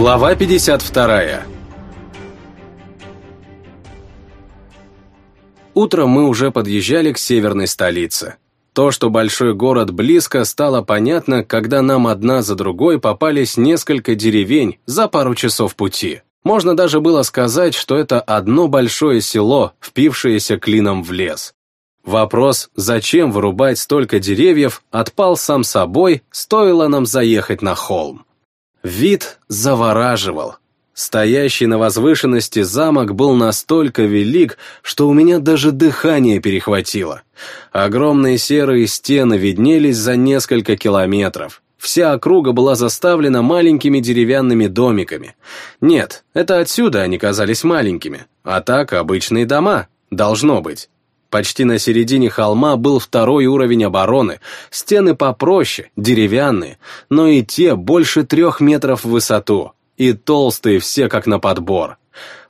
Глава 52 Утром мы уже подъезжали к северной столице. То, что большой город близко, стало понятно, когда нам одна за другой попались несколько деревень за пару часов пути. Можно даже было сказать, что это одно большое село, впившееся клином в лес. Вопрос, зачем вырубать столько деревьев, отпал сам собой, стоило нам заехать на холм. Вид завораживал. Стоящий на возвышенности замок был настолько велик, что у меня даже дыхание перехватило. Огромные серые стены виднелись за несколько километров. Вся округа была заставлена маленькими деревянными домиками. Нет, это отсюда они казались маленькими, а так обычные дома, должно быть. Почти на середине холма был второй уровень обороны, стены попроще, деревянные, но и те больше трех метров в высоту, и толстые все как на подбор.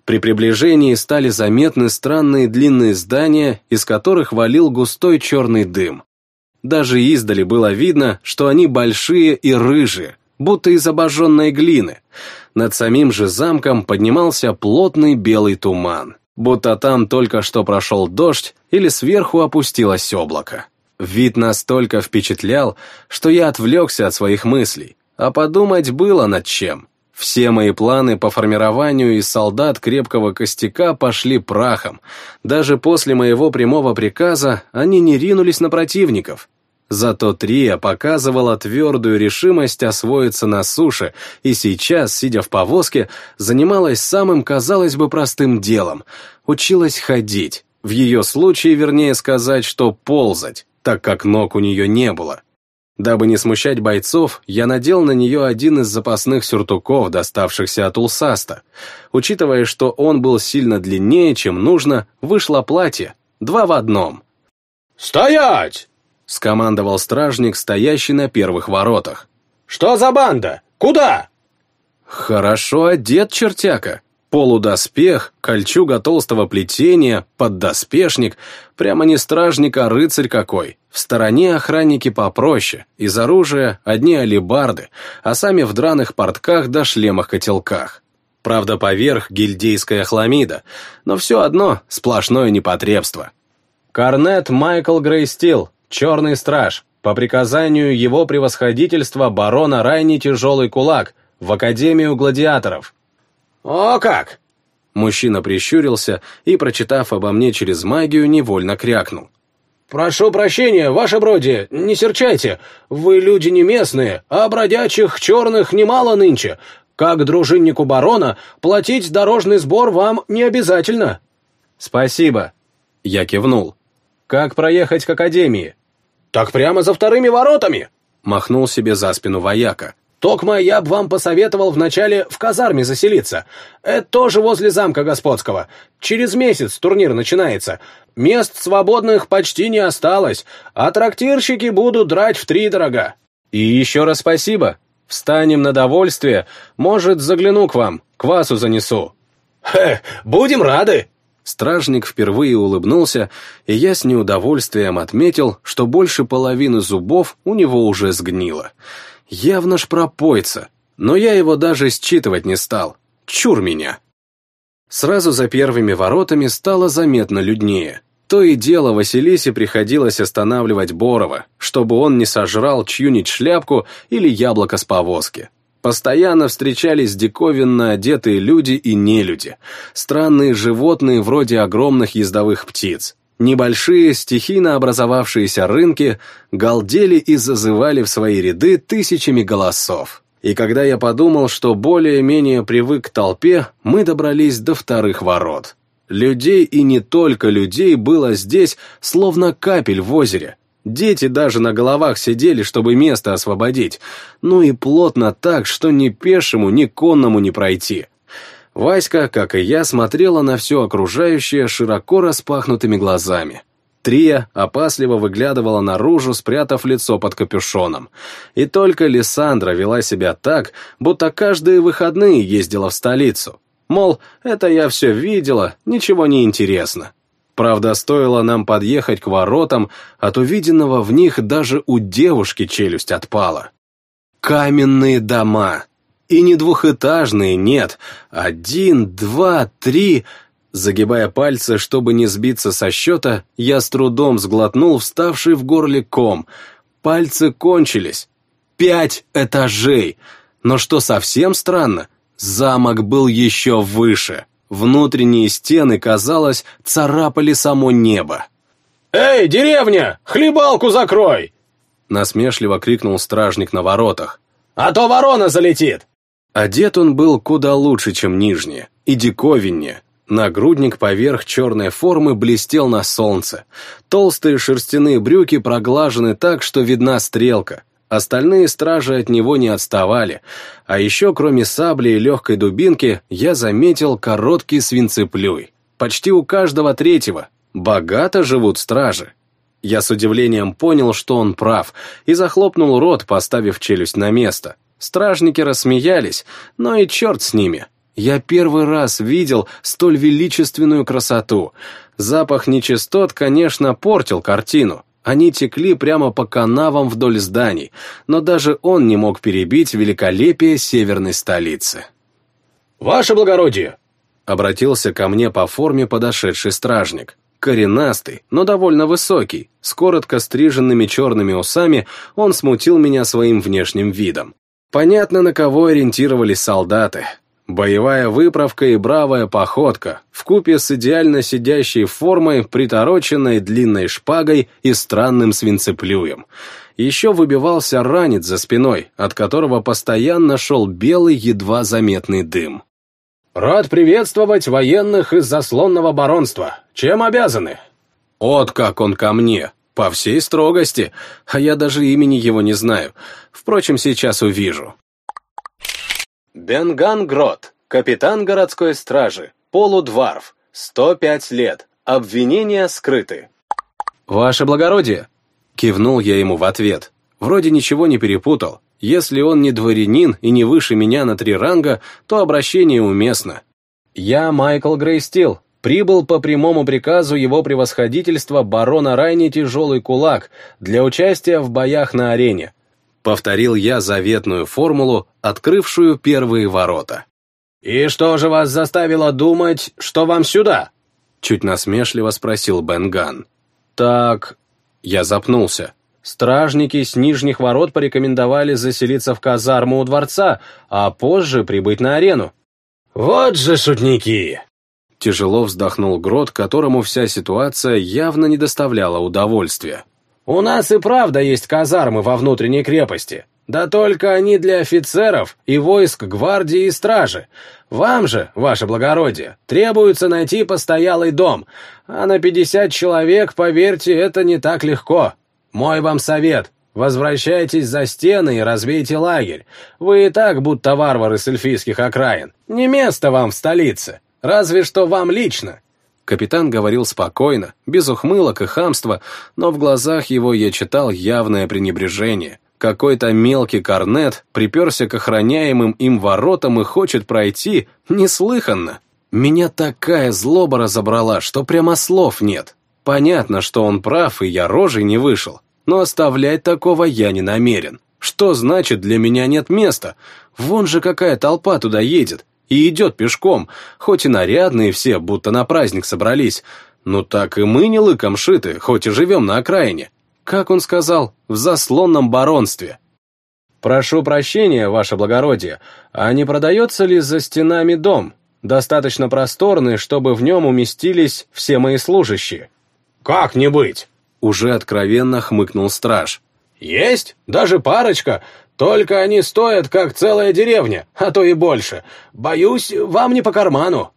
При приближении стали заметны странные длинные здания, из которых валил густой черный дым. Даже издали было видно, что они большие и рыжие, будто из обожженной глины. Над самим же замком поднимался плотный белый туман будто там только что прошел дождь или сверху опустилось облако. Вид настолько впечатлял, что я отвлекся от своих мыслей, а подумать было над чем. Все мои планы по формированию из солдат крепкого костяка пошли прахом. Даже после моего прямого приказа они не ринулись на противников. Зато Трия показывала твердую решимость освоиться на суше, и сейчас, сидя в повозке, занималась самым, казалось бы, простым делом — училась ходить. В ее случае, вернее сказать, что ползать, так как ног у нее не было. Дабы не смущать бойцов, я надел на нее один из запасных сюртуков, доставшихся от Улсаста. Учитывая, что он был сильно длиннее, чем нужно, вышло платье, два в одном. «Стоять!» — скомандовал стражник, стоящий на первых воротах. «Что за банда? Куда?» «Хорошо одет чертяка. Полудоспех, кольчуга толстого плетения, поддоспешник. Прямо не стражник, а рыцарь какой. В стороне охранники попроще, из оружия одни алебарды, а сами в драных портках да шлемах-котелках. Правда, поверх гильдейская хламида, но все одно сплошное непотребство. Корнет Майкл Грейстил, Черный страж, по приказанию его превосходительства барона Райни Тяжелый Кулак, в Академию гладиаторов. «О как!» Мужчина прищурился и, прочитав обо мне через магию, невольно крякнул. «Прошу прощения, ваше бродие, не серчайте. Вы люди не местные, а бродячих черных немало нынче. Как дружиннику барона, платить дорожный сбор вам не обязательно». «Спасибо», — я кивнул. «Как проехать к Академии?» «Так прямо за вторыми воротами!» Махнул себе за спину вояка. «Токма я бы вам посоветовал вначале в казарме заселиться. Это тоже возле замка господского. Через месяц турнир начинается. Мест свободных почти не осталось, а трактирщики будут драть в три дорога». «И еще раз спасибо. Встанем на довольствие. Может, загляну к вам, квасу занесу». «Хе, будем рады!» Стражник впервые улыбнулся, и я с неудовольствием отметил, что больше половины зубов у него уже сгнило. Явно ж пропойца, но я его даже считывать не стал. Чур меня! Сразу за первыми воротами стало заметно люднее. То и дело Василисе приходилось останавливать Борова, чтобы он не сожрал чью-нибудь шляпку или яблоко с повозки. Постоянно встречались диковинно одетые люди и нелюди, странные животные вроде огромных ездовых птиц. Небольшие, стихийно образовавшиеся рынки галдели и зазывали в свои ряды тысячами голосов. И когда я подумал, что более-менее привык к толпе, мы добрались до вторых ворот. Людей и не только людей было здесь, словно капель в озере, Дети даже на головах сидели, чтобы место освободить. Ну и плотно так, что ни пешему, ни конному не пройти. Васька, как и я, смотрела на все окружающее широко распахнутыми глазами. Трия опасливо выглядывала наружу, спрятав лицо под капюшоном. И только Лиссандра вела себя так, будто каждые выходные ездила в столицу. Мол, это я все видела, ничего не интересно. Правда, стоило нам подъехать к воротам, от увиденного в них даже у девушки челюсть отпала. Каменные дома. И не двухэтажные, нет. Один, два, три... Загибая пальцы, чтобы не сбиться со счета, я с трудом сглотнул вставший в горле ком. Пальцы кончились. Пять этажей. Но что совсем странно, замок был еще выше. Внутренние стены, казалось, царапали само небо. «Эй, деревня, хлебалку закрой!» Насмешливо крикнул стражник на воротах. «А то ворона залетит!» Одет он был куда лучше, чем нижние, и диковиннее. Нагрудник поверх черной формы блестел на солнце. Толстые шерстяные брюки проглажены так, что видна стрелка. Остальные стражи от него не отставали. А еще, кроме сабли и легкой дубинки, я заметил короткий свинцеплюй. Почти у каждого третьего. Богато живут стражи. Я с удивлением понял, что он прав, и захлопнул рот, поставив челюсть на место. Стражники рассмеялись, но и черт с ними. Я первый раз видел столь величественную красоту. Запах нечистот, конечно, портил картину. Они текли прямо по канавам вдоль зданий, но даже он не мог перебить великолепие северной столицы. «Ваше благородие!» — обратился ко мне по форме подошедший стражник. Коренастый, но довольно высокий, с коротко стриженными черными усами, он смутил меня своим внешним видом. Понятно, на кого ориентировались солдаты. Боевая выправка и бравая походка, вкупе с идеально сидящей формой, притороченной длинной шпагой и странным свинцеплюем. Еще выбивался ранец за спиной, от которого постоянно шел белый, едва заметный дым. «Рад приветствовать военных из заслонного баронства. Чем обязаны?» «От как он ко мне! По всей строгости! А я даже имени его не знаю. Впрочем, сейчас увижу». Бенган Грот, капитан городской стражи, полудварф, 105 лет, обвинения скрыты. «Ваше благородие!» Кивнул я ему в ответ. Вроде ничего не перепутал. Если он не дворянин и не выше меня на три ранга, то обращение уместно. Я Майкл Грейстил, прибыл по прямому приказу его превосходительства барона Райни Тяжелый Кулак для участия в боях на арене. Повторил я заветную формулу, открывшую первые ворота. «И что же вас заставило думать, что вам сюда?» Чуть насмешливо спросил Бенган. «Так...» Я запнулся. Стражники с нижних ворот порекомендовали заселиться в казарму у дворца, а позже прибыть на арену. «Вот же шутники!» Тяжело вздохнул Грот, которому вся ситуация явно не доставляла удовольствия. У нас и правда есть казармы во внутренней крепости. Да только они для офицеров и войск гвардии и стражи. Вам же, ваше благородие, требуется найти постоялый дом, а на пятьдесят человек, поверьте, это не так легко. Мой вам совет, Возвращайтесь за стены и разбейте лагерь. Вы и так будто варвары с эльфийских окраин. Не место вам в столице. Разве что вам лично. Капитан говорил спокойно, без ухмылок и хамства, но в глазах его я читал явное пренебрежение. Какой-то мелкий корнет приперся к охраняемым им воротам и хочет пройти, неслыханно. Меня такая злоба разобрала, что прямо слов нет. Понятно, что он прав, и я рожей не вышел, но оставлять такого я не намерен. Что значит для меня нет места? Вон же какая толпа туда едет и идет пешком, хоть и нарядные все, будто на праздник собрались. Ну так и мы не лыком шиты, хоть и живем на окраине. Как он сказал, в заслонном баронстве. «Прошу прощения, ваше благородие, а не продается ли за стенами дом? Достаточно просторный, чтобы в нем уместились все мои служащие». «Как не быть?» Уже откровенно хмыкнул страж. «Есть, даже парочка, только они стоят, как целая деревня, а то и больше. Боюсь, вам не по карману».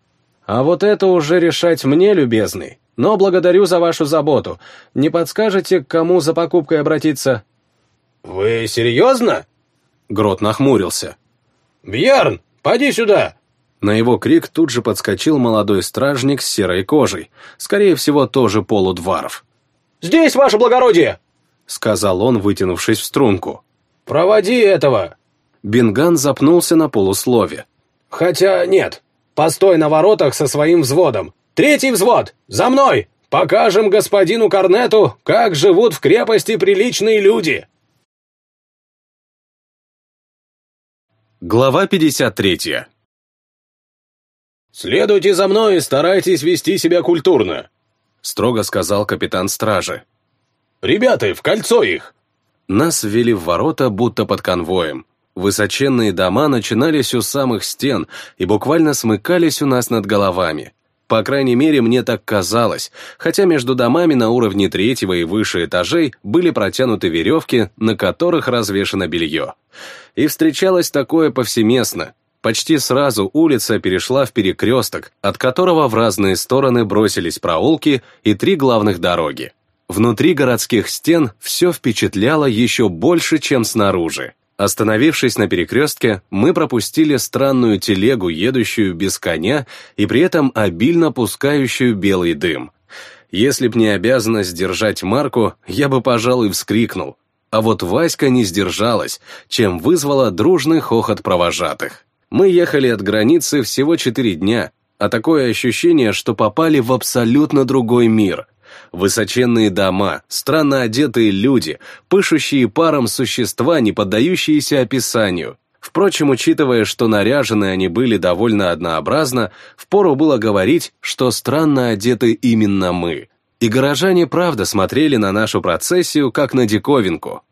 «А вот это уже решать мне, любезный. Но благодарю за вашу заботу. Не подскажете, к кому за покупкой обратиться?» «Вы серьезно?» Грот нахмурился. «Бьерн, поди сюда!» На его крик тут же подскочил молодой стражник с серой кожей, скорее всего, тоже полудварф. «Здесь, ваше благородие!» — сказал он, вытянувшись в струнку. «Проводи этого!» Бинган запнулся на полуслове. «Хотя нет. Постой на воротах со своим взводом. Третий взвод! За мной! Покажем господину Корнету, как живут в крепости приличные люди!» Глава 53. «Следуйте за мной и старайтесь вести себя культурно», — строго сказал капитан стражи. «Ребята, в кольцо их!» Нас ввели в ворота, будто под конвоем. Высоченные дома начинались у самых стен и буквально смыкались у нас над головами. По крайней мере, мне так казалось, хотя между домами на уровне третьего и выше этажей были протянуты веревки, на которых развешано белье. И встречалось такое повсеместно. Почти сразу улица перешла в перекресток, от которого в разные стороны бросились проулки и три главных дороги. Внутри городских стен все впечатляло еще больше, чем снаружи. Остановившись на перекрестке, мы пропустили странную телегу, едущую без коня и при этом обильно пускающую белый дым. Если б не обязанность держать марку, я бы, пожалуй, вскрикнул. А вот Васька не сдержалась, чем вызвала дружный хохот провожатых. Мы ехали от границы всего четыре дня, а такое ощущение, что попали в абсолютно другой мир. Высоченные дома, странно одетые люди, пышущие паром существа, не поддающиеся описанию. Впрочем, учитывая, что наряжены они были довольно однообразно, впору было говорить, что странно одеты именно мы и горожане правда смотрели на нашу процессию, как на диковинку.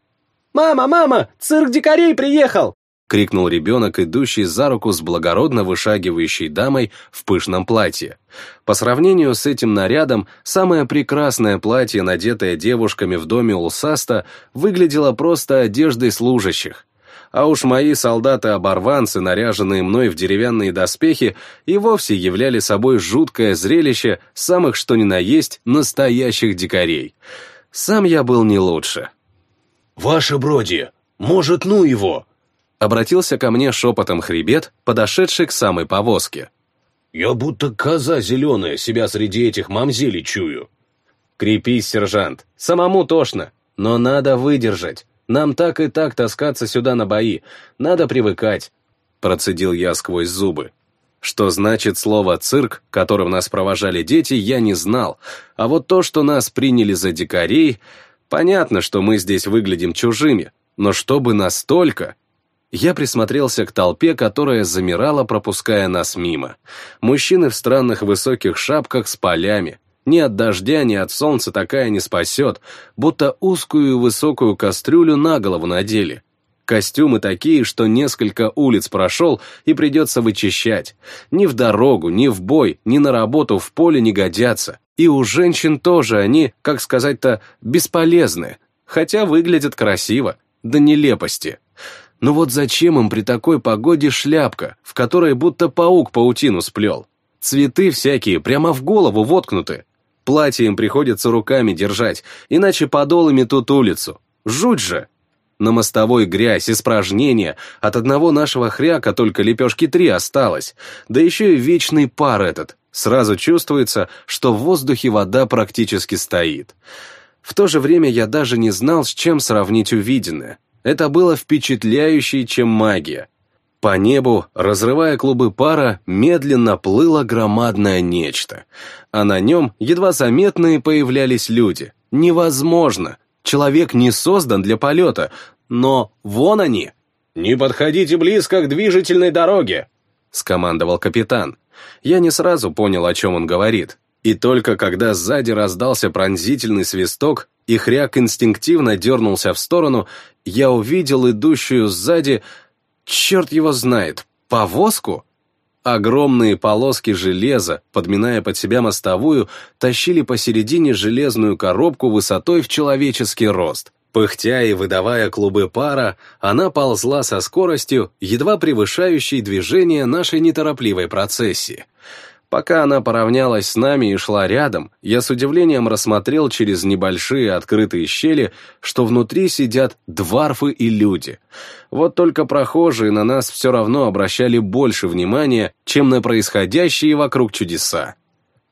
«Мама, мама, цирк дикарей приехал!» — крикнул ребенок, идущий за руку с благородно вышагивающей дамой в пышном платье. По сравнению с этим нарядом, самое прекрасное платье, надетое девушками в доме Улсаста, выглядело просто одеждой служащих а уж мои солдаты-оборванцы, наряженные мной в деревянные доспехи, и вовсе являли собой жуткое зрелище самых что ни на есть настоящих дикарей. Сам я был не лучше. «Ваше бродие, может, ну его?» Обратился ко мне шепотом хребет, подошедший к самой повозке. «Я будто коза зеленая себя среди этих мамзелей чую». «Крепись, сержант, самому тошно, но надо выдержать. Нам так и так таскаться сюда на бои. Надо привыкать», — процедил я сквозь зубы. Что значит слово «цирк», которым нас провожали дети, я не знал, а вот то, что нас приняли за дикарей, понятно, что мы здесь выглядим чужими, но чтобы настолько... Я присмотрелся к толпе, которая замирала, пропуская нас мимо. Мужчины в странных высоких шапках с полями, ни от дождя, ни от солнца такая не спасет, будто узкую высокую кастрюлю на голову надели. Костюмы такие, что несколько улиц прошел и придется вычищать. Ни в дорогу, ни в бой, ни на работу в поле не годятся. И у женщин тоже они, как сказать-то, бесполезны, хотя выглядят красиво, до нелепости. Но вот зачем им при такой погоде шляпка, в которой будто паук паутину сплел? Цветы всякие прямо в голову воткнуты, Платье им приходится руками держать, иначе подолами тут улицу. Жуть же! На мостовой грязь, испражнения, от одного нашего хряка только лепешки три осталось, да еще и вечный пар этот. Сразу чувствуется, что в воздухе вода практически стоит. В то же время я даже не знал, с чем сравнить увиденное. Это было впечатляющее, чем магия. По небу, разрывая клубы пара, медленно плыло громадное нечто, а на нем едва заметные появлялись люди. Невозможно! Человек не создан для полета, но вон они! «Не подходите близко к движительной дороге!» — скомандовал капитан. Я не сразу понял, о чем он говорит. И только когда сзади раздался пронзительный свисток, и хряк инстинктивно дернулся в сторону, я увидел идущую сзади черт его знает, повозку? Огромные полоски железа, подминая под себя мостовую, тащили посередине железную коробку высотой в человеческий рост. Пыхтя и выдавая клубы пара, она ползла со скоростью, едва превышающей движение нашей неторопливой процессии. Пока она поравнялась с нами и шла рядом, я с удивлением рассмотрел через небольшие открытые щели, что внутри сидят дварфы и люди. Вот только прохожие на нас все равно обращали больше внимания, чем на происходящие вокруг чудеса.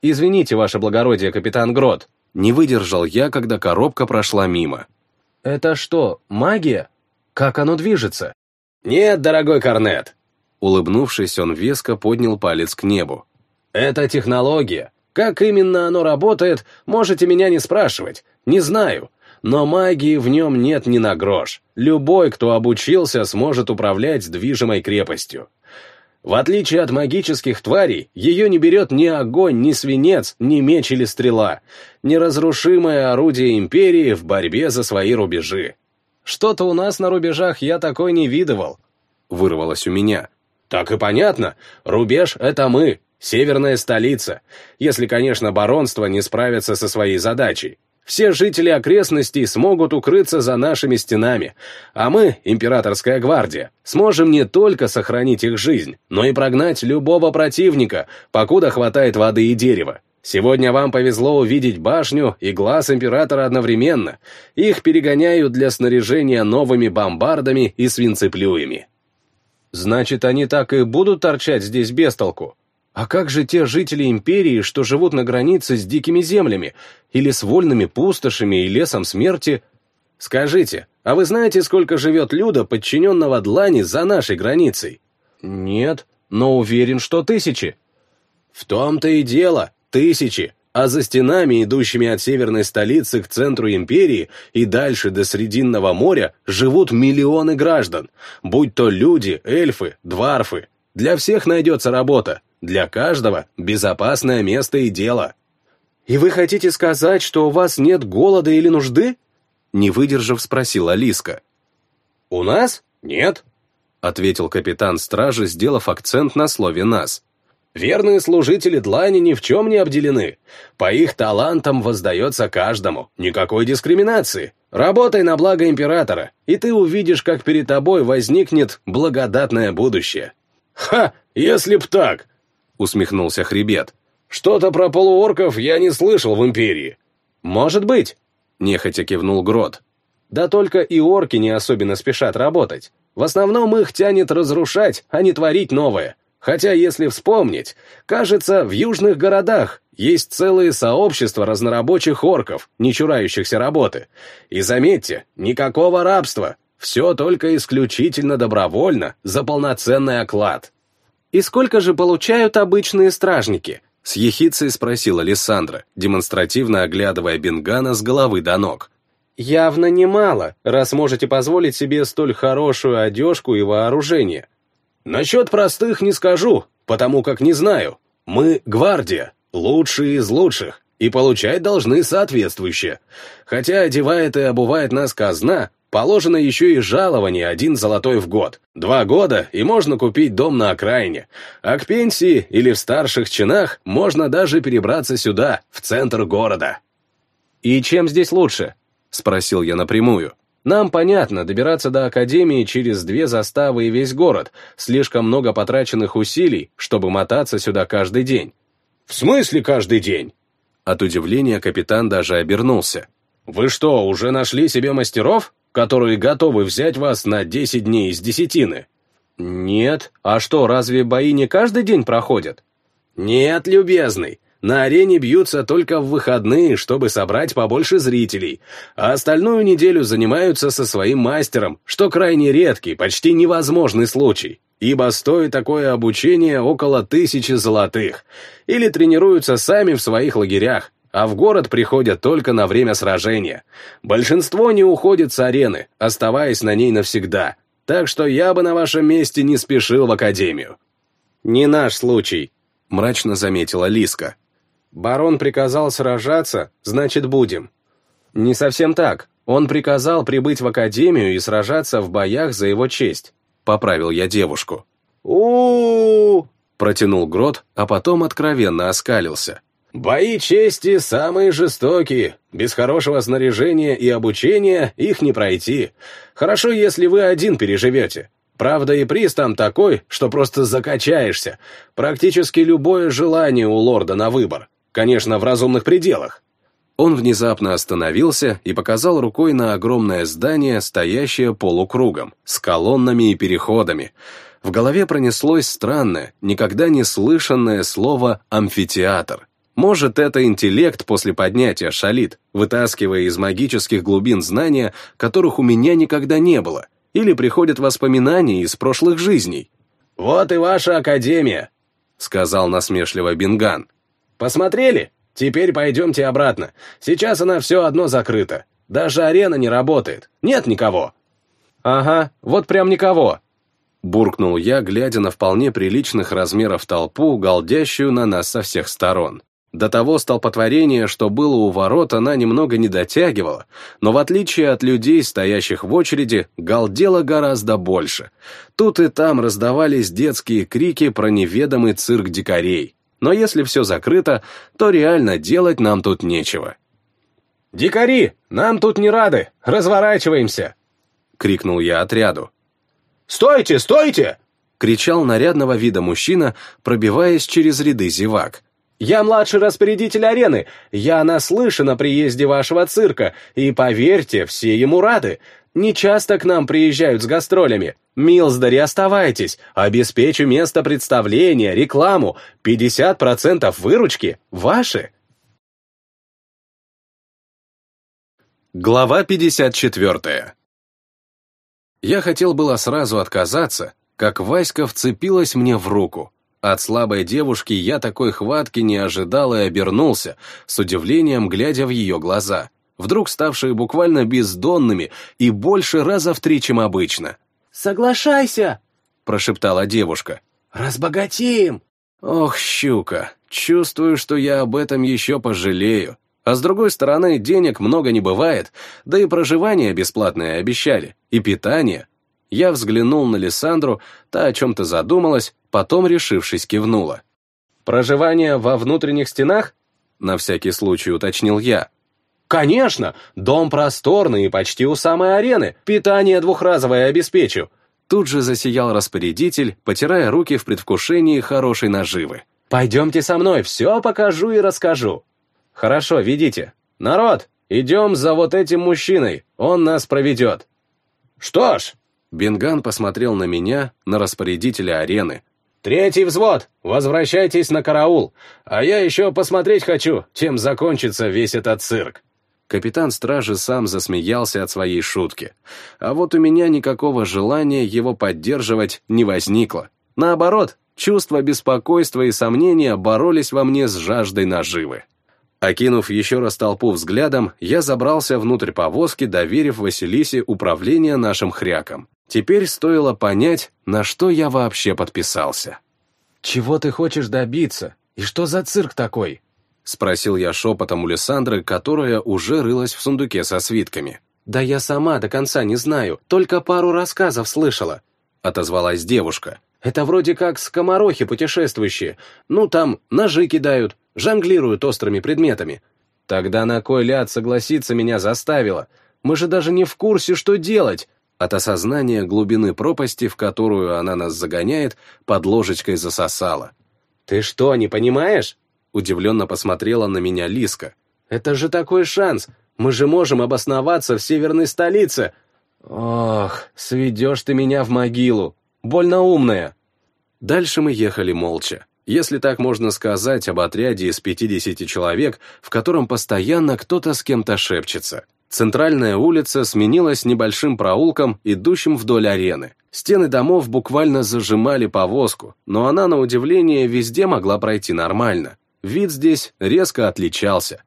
«Извините, ваше благородие, капитан Грот», не выдержал я, когда коробка прошла мимо. «Это что, магия? Как оно движется?» «Нет, дорогой Корнет!» Улыбнувшись, он веско поднял палец к небу. Это технология. Как именно оно работает, можете меня не спрашивать. Не знаю. но магии в нем нет ни на грош. Любой, кто обучился, сможет управлять движимой крепостью. В отличие от магических тварей, ее не берет ни огонь, ни свинец, ни меч или стрела. Неразрушимое орудие империи в борьбе за свои рубежи. Что-то у нас на рубежах я такой не видывал. Вырвалось у меня. Так и понятно. Рубеж — это мы, северная столица. Если, конечно, баронство не справится со своей задачей. Все жители окрестностей смогут укрыться за нашими стенами, а мы, императорская гвардия, сможем не только сохранить их жизнь, но и прогнать любого противника, покуда хватает воды и дерева. Сегодня вам повезло увидеть башню и глаз императора одновременно. Их перегоняют для снаряжения новыми бомбардами и свинцеплюями. Значит, они так и будут торчать здесь без толку? А как же те жители империи, что живут на границе с дикими землями, или с вольными пустошами и лесом смерти? Скажите, а вы знаете, сколько живет люда, подчиненного Длани, за нашей границей? Нет, но уверен, что тысячи. В том-то и дело, тысячи. А за стенами, идущими от северной столицы к центру империи и дальше до Срединного моря, живут миллионы граждан, будь то люди, эльфы, дварфы. Для всех найдется работа, для каждого безопасное место и дело. «И вы хотите сказать, что у вас нет голода или нужды?» Не выдержав, спросила Лиска. «У нас? Нет», — ответил капитан стражи, сделав акцент на слове «нас». «Верные служители Длани ни в чем не обделены. По их талантам воздается каждому. Никакой дискриминации. Работай на благо императора, и ты увидишь, как перед тобой возникнет благодатное будущее». «Ха! Если б так!» Усмехнулся Хребет. «Что-то про полуорков я не слышал в Империи». «Может быть», — нехотя кивнул Грот. «Да только и орки не особенно спешат работать. В основном их тянет разрушать, а не творить новое. Хотя, если вспомнить, кажется, в южных городах есть целые сообщества разнорабочих орков, не чурающихся работы. И заметьте, никакого рабства, все только исключительно добровольно, за полноценный оклад. «И сколько же получают обычные стражники?» — с ехицей спросила Лиссандра, демонстративно оглядывая Бенгана с головы до ног. «Явно немало, раз можете позволить себе столь хорошую одежку и вооружение». «Насчет простых не скажу, потому как не знаю. Мы — гвардия, лучшие из лучших, и получать должны соответствующие. Хотя одевает и обувает нас казна, Положено еще и жалование один золотой в год. Два года, и можно купить дом на окраине. А к пенсии или в старших чинах можно даже перебраться сюда, в центр города. «И чем здесь лучше?» — спросил я напрямую. «Нам понятно, добираться до Академии через две заставы и весь город. Слишком много потраченных усилий, чтобы мотаться сюда каждый день». «В смысле каждый день?» От удивления капитан даже обернулся. «Вы что, уже нашли себе мастеров?» Которые готовы взять вас на 10 дней из десятины. Нет, а что, разве бои не каждый день проходят? Нет, любезный, на арене бьются только в выходные, чтобы собрать побольше зрителей, а остальную неделю занимаются со своим мастером, что крайне редкий, почти невозможный случай, ибо стоит такое обучение около тысячи золотых, или тренируются сами в своих лагерях, а в город приходят только на время сражения. Большинство не уходит с арены, оставаясь на ней навсегда, так что я бы на вашем месте не спешил в академию». «Не наш случай», — мрачно заметила Лиска. «Барон приказал сражаться, значит, будем». «Не совсем так. Он приказал прибыть в академию и сражаться в боях за его честь», — поправил я девушку. у, -у, -у протянул Грот, а потом откровенно оскалился. Бои чести самые жестокие. Без хорошего снаряжения и обучения их не пройти. Хорошо, если вы один переживете. Правда, и приз там такой, что просто закачаешься. Практически любое желание у лорда на выбор. Конечно, в разумных пределах. Он внезапно остановился и показал рукой на огромное здание, стоящее полукругом, с колоннами и переходами. В голове пронеслось странное, никогда не слышанное слово «амфитеатр». Может, это интеллект после поднятия шалит, вытаскивая из магических глубин знания, которых у меня никогда не было, или приходят воспоминания из прошлых жизней. «Вот и ваша академия», — сказал насмешливо Бинган. «Посмотрели? Теперь пойдемте обратно. Сейчас она все одно закрыта. Даже арена не работает. Нет никого. Ага, вот прям никого. Буркнул я, глядя на вполне приличных размеров толпу, галдящую на нас со всех сторон. До того столпотворения, что было у ворот, она немного не дотягивала, но в отличие от людей, стоящих в очереди, галдела гораздо больше. Тут и там раздавались детские крики про неведомый цирк дикарей. Но если все закрыто, то реально делать нам тут нечего. «Дикари, нам тут не рады! Разворачиваемся!» — крикнул я отряду. «Стойте, стойте!» — кричал нарядного вида мужчина, пробиваясь через ряды зевак. «Я младший распорядитель арены. Я наслышан о приезде вашего цирка, и, поверьте, все ему рады. Не часто к нам приезжают с гастролями. Милсдари, оставайтесь. Обеспечу место представления, рекламу. 50% выручки ваши». Глава 54 Я хотел было сразу отказаться, как Васька вцепилась мне в руку. От слабой девушки я такой хватки не ожидал и обернулся, с удивлением глядя в ее глаза, вдруг ставшие буквально бездонными и больше раза в три, чем обычно. «Соглашайся!» — прошептала девушка. «Разбогатеем!» «Ох, щука, чувствую, что я об этом еще пожалею. А с другой стороны, денег много не бывает, да и проживание бесплатное обещали, и питание. Я взглянул на Лиссандру, та о чем-то задумалась, потом, решившись, кивнула. «Проживание во внутренних стенах?» На всякий случай уточнил я. «Конечно! Дом просторный и почти у самой арены. Питание двухразовое обеспечу». Тут же засиял распорядитель, потирая руки в предвкушении хорошей наживы. «Пойдемте со мной, все покажу и расскажу». «Хорошо, ведите. Народ, идем за вот этим мужчиной, он нас проведет». «Что ж, Бенган посмотрел на меня, на распорядителя арены. «Третий взвод! Возвращайтесь на караул! А я еще посмотреть хочу, чем закончится весь этот цирк!» Капитан стражи сам засмеялся от своей шутки. А вот у меня никакого желания его поддерживать не возникло. Наоборот, чувство беспокойства и сомнения боролись во мне с жаждой наживы. Окинув еще раз толпу взглядом, я забрался внутрь повозки, доверив Василисе управление нашим хряком. Теперь стоило понять, на что я вообще подписался. «Чего ты хочешь добиться? И что за цирк такой?» — спросил я шепотом у Лиссандры, которая уже рылась в сундуке со свитками. «Да я сама до конца не знаю, только пару рассказов слышала», — отозвалась девушка. «Это вроде как скоморохи путешествующие. Ну, там ножи кидают, жонглируют острыми предметами. Тогда на кой ляд согласиться меня заставила? Мы же даже не в курсе, что делать. От осознания глубины пропасти, в которую она нас загоняет, под ложечкой засосала. «Ты что, не понимаешь?» Удивленно посмотрела на меня Лиска. «Это же такой шанс! Мы же можем обосноваться в северной столице!» «Ох, сведешь ты меня в могилу! Больно умная!» Дальше мы ехали молча. Если так можно сказать об отряде из 50 человек, в котором постоянно кто-то с кем-то шепчется. Центральная улица сменилась небольшим проулком, идущим вдоль арены. Стены домов буквально зажимали повозку, но она, на удивление, везде могла пройти нормально. Вид здесь резко отличался.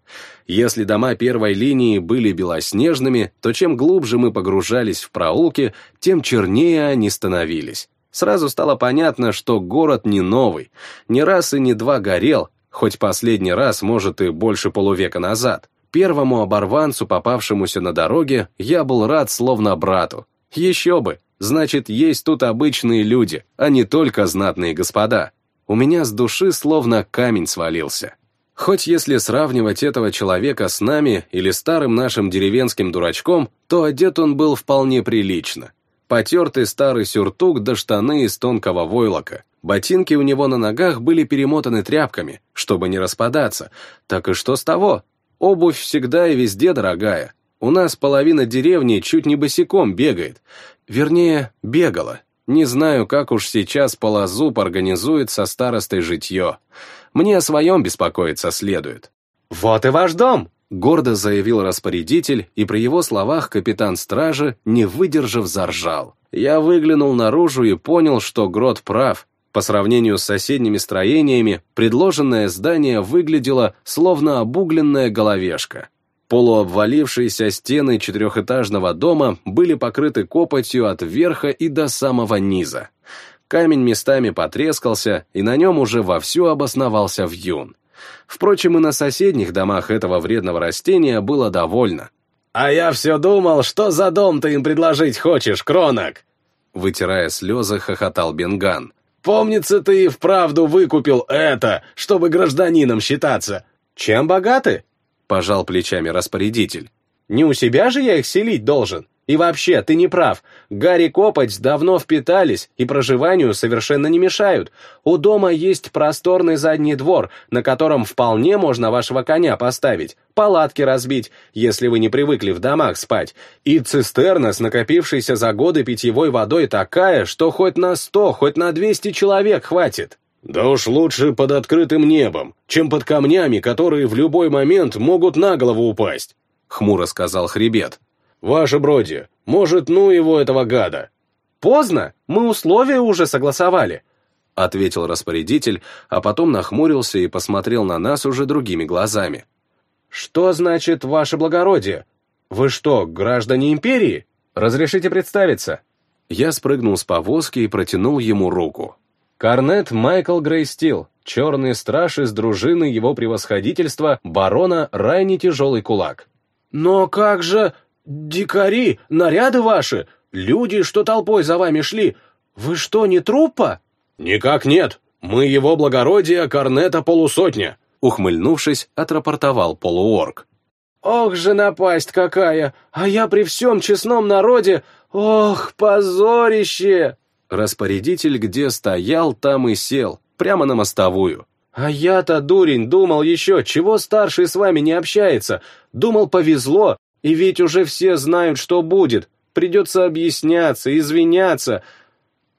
Если дома первой линии были белоснежными, то чем глубже мы погружались в проулки, тем чернее они становились. Сразу стало понятно, что город не новый. Ни раз и ни два горел, хоть последний раз, может, и больше полувека назад. Первому оборванцу, попавшемуся на дороге, я был рад словно брату. Еще бы, значит, есть тут обычные люди, а не только знатные господа. У меня с души словно камень свалился. Хоть если сравнивать этого человека с нами или старым нашим деревенским дурачком, то одет он был вполне прилично. Потертый старый сюртук до да штаны из тонкого войлока. Ботинки у него на ногах были перемотаны тряпками, чтобы не распадаться. Так и что с того? Обувь всегда и везде дорогая. У нас половина деревни чуть не босиком бегает. Вернее, бегала. Не знаю, как уж сейчас Полозуб организует со старостой житье. Мне о своем беспокоиться следует. «Вот и ваш дом!» — гордо заявил распорядитель, и при его словах капитан стражи, не выдержав, заржал. Я выглянул наружу и понял, что Грот прав. По сравнению с соседними строениями, предложенное здание выглядело словно обугленная головешка. Полуобвалившиеся стены четырехэтажного дома были покрыты копотью от верха и до самого низа. Камень местами потрескался, и на нем уже вовсю обосновался вьюн. Впрочем, и на соседних домах этого вредного растения было довольно. «А я все думал, что за дом ты им предложить хочешь, Кронок?» Вытирая слезы, хохотал Бенган. «Помнится, ты и вправду выкупил это, чтобы гражданином считаться. Чем богаты?» Пожал плечами распорядитель. «Не у себя же я их селить должен. И вообще, ты не прав. Гарри Копоть давно впитались и проживанию совершенно не мешают. У дома есть просторный задний двор, на котором вполне можно вашего коня поставить, палатки разбить, если вы не привыкли в домах спать, и цистерна с накопившейся за годы питьевой водой такая, что хоть на сто, хоть на двести человек хватит. Да уж лучше под открытым небом, чем под камнями, которые в любой момент могут на голову упасть, хмуро сказал хребет. «Ваше Броди, может, ну его этого гада?» «Поздно, мы условия уже согласовали», — ответил распорядитель, а потом нахмурился и посмотрел на нас уже другими глазами. «Что значит, ваше благородие? Вы что, граждане империи? Разрешите представиться?» Я спрыгнул с повозки и протянул ему руку. Корнет Майкл Грейстил, черный страж из дружины его превосходительства, барона Райни Тяжелый Кулак. «Но как же...» «Дикари, наряды ваши, люди, что толпой за вами шли, вы что, не труппа?» «Никак нет, мы его благородие Корнета Полусотня», ухмыльнувшись, отрапортовал полуорг. «Ох же напасть какая! А я при всем честном народе... Ох, позорище!» Распорядитель где стоял, там и сел, прямо на мостовую. «А я-то, дурень, думал еще, чего старший с вами не общается. Думал, повезло, и ведь уже все знают, что будет. Придется объясняться, извиняться.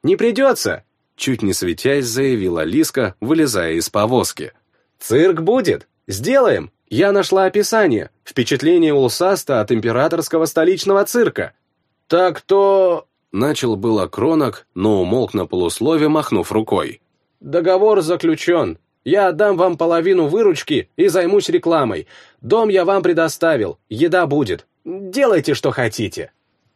Не придется, чуть не светясь, заявила Лиска, вылезая из повозки. Цирк будет. Сделаем. Я нашла описание. Впечатление Улсаста от императорского столичного цирка. Так то... Начал было Кронок, но умолк на полуслове, махнув рукой. Договор заключен. Я отдам вам половину выручки и займусь рекламой. Дом я вам предоставил, еда будет. Делайте, что хотите».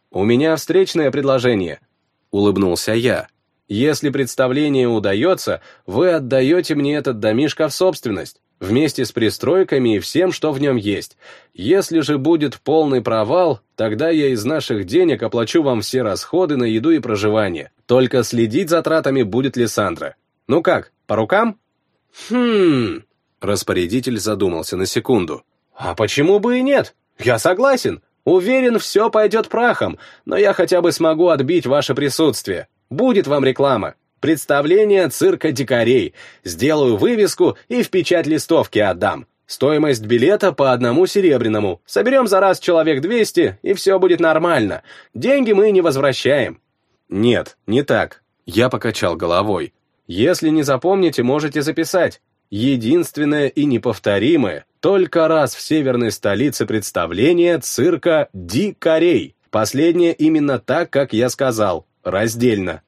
«У меня встречное предложение», — улыбнулся я. «Если представление удается, вы отдаете мне этот домишко в собственность, вместе с пристройками и всем, что в нем есть. Если же будет полный провал, тогда я из наших денег оплачу вам все расходы на еду и проживание. Только следить за тратами будет Лиссандра. Ну как, по рукам?» «Хм...» Распорядитель задумался на секунду. «А почему бы и нет? Я согласен. Уверен, все пойдет прахом, но я хотя бы смогу отбить ваше присутствие. Будет вам реклама. Представление цирка дикарей. Сделаю вывеску и в печать листовки отдам. Стоимость билета по одному серебряному. Соберем за раз человек 200, и все будет нормально. Деньги мы не возвращаем». «Нет, не так». Я покачал головой. Если не запомните, можете записать. Единственное и неповторимое, только раз в северной столице представление цирка «Дикарей». Последнее именно так, как я сказал, раздельно.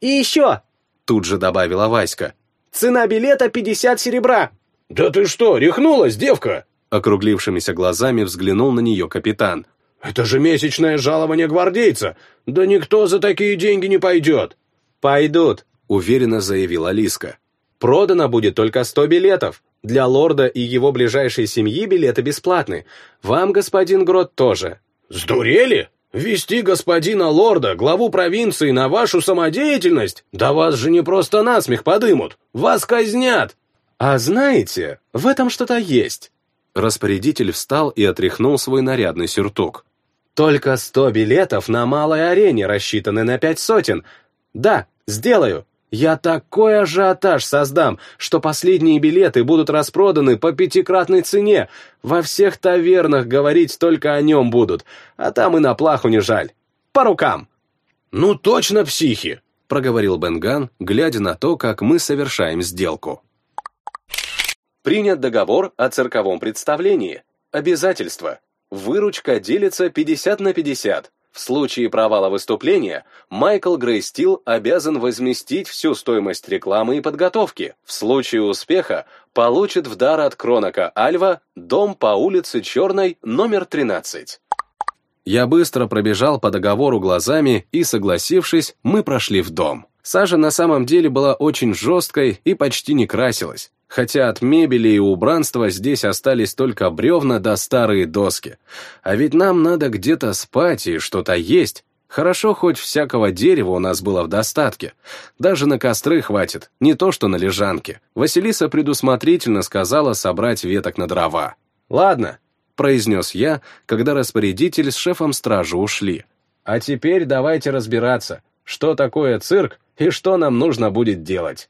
«И еще!» — тут же добавила Васька. «Цена билета 50 серебра!» «Да ты что, рехнулась, девка?» Округлившимися глазами взглянул на нее капитан. «Это же месячное жалование гвардейца! Да никто за такие деньги не пойдет!» «Пойдут!» Уверенно заявила Лиска. «Продано будет только сто билетов. Для лорда и его ближайшей семьи билеты бесплатны. Вам, господин Грот, тоже». «Сдурели? Вести господина лорда, главу провинции, на вашу самодеятельность? Да вас же не просто насмех подымут. Вас казнят!» «А знаете, в этом что-то есть». Распорядитель встал и отряхнул свой нарядный сюртук. «Только сто билетов на малой арене рассчитаны на пять сотен. Да, сделаю. Я такой ажиотаж создам, что последние билеты будут распроданы по пятикратной цене. Во всех тавернах говорить только о нем будут, а там и на плаху не жаль. По рукам!» «Ну точно психи!» — проговорил Бенган, глядя на то, как мы совершаем сделку. Принят договор о цирковом представлении. Обязательство. Выручка делится 50 на 50. В случае провала выступления Майкл Грейстил обязан возместить всю стоимость рекламы и подготовки. В случае успеха получит в дар от Кронока Альва дом по улице Черной, номер 13. Я быстро пробежал по договору глазами и, согласившись, мы прошли в дом. Сажа на самом деле была очень жесткой и почти не красилась хотя от мебели и убранства здесь остались только бревна да старые доски. А ведь нам надо где-то спать и что-то есть. Хорошо, хоть всякого дерева у нас было в достатке. Даже на костры хватит, не то что на лежанке. Василиса предусмотрительно сказала собрать веток на дрова. «Ладно», — произнес я, когда распорядитель с шефом стражи ушли. «А теперь давайте разбираться, что такое цирк и что нам нужно будет делать».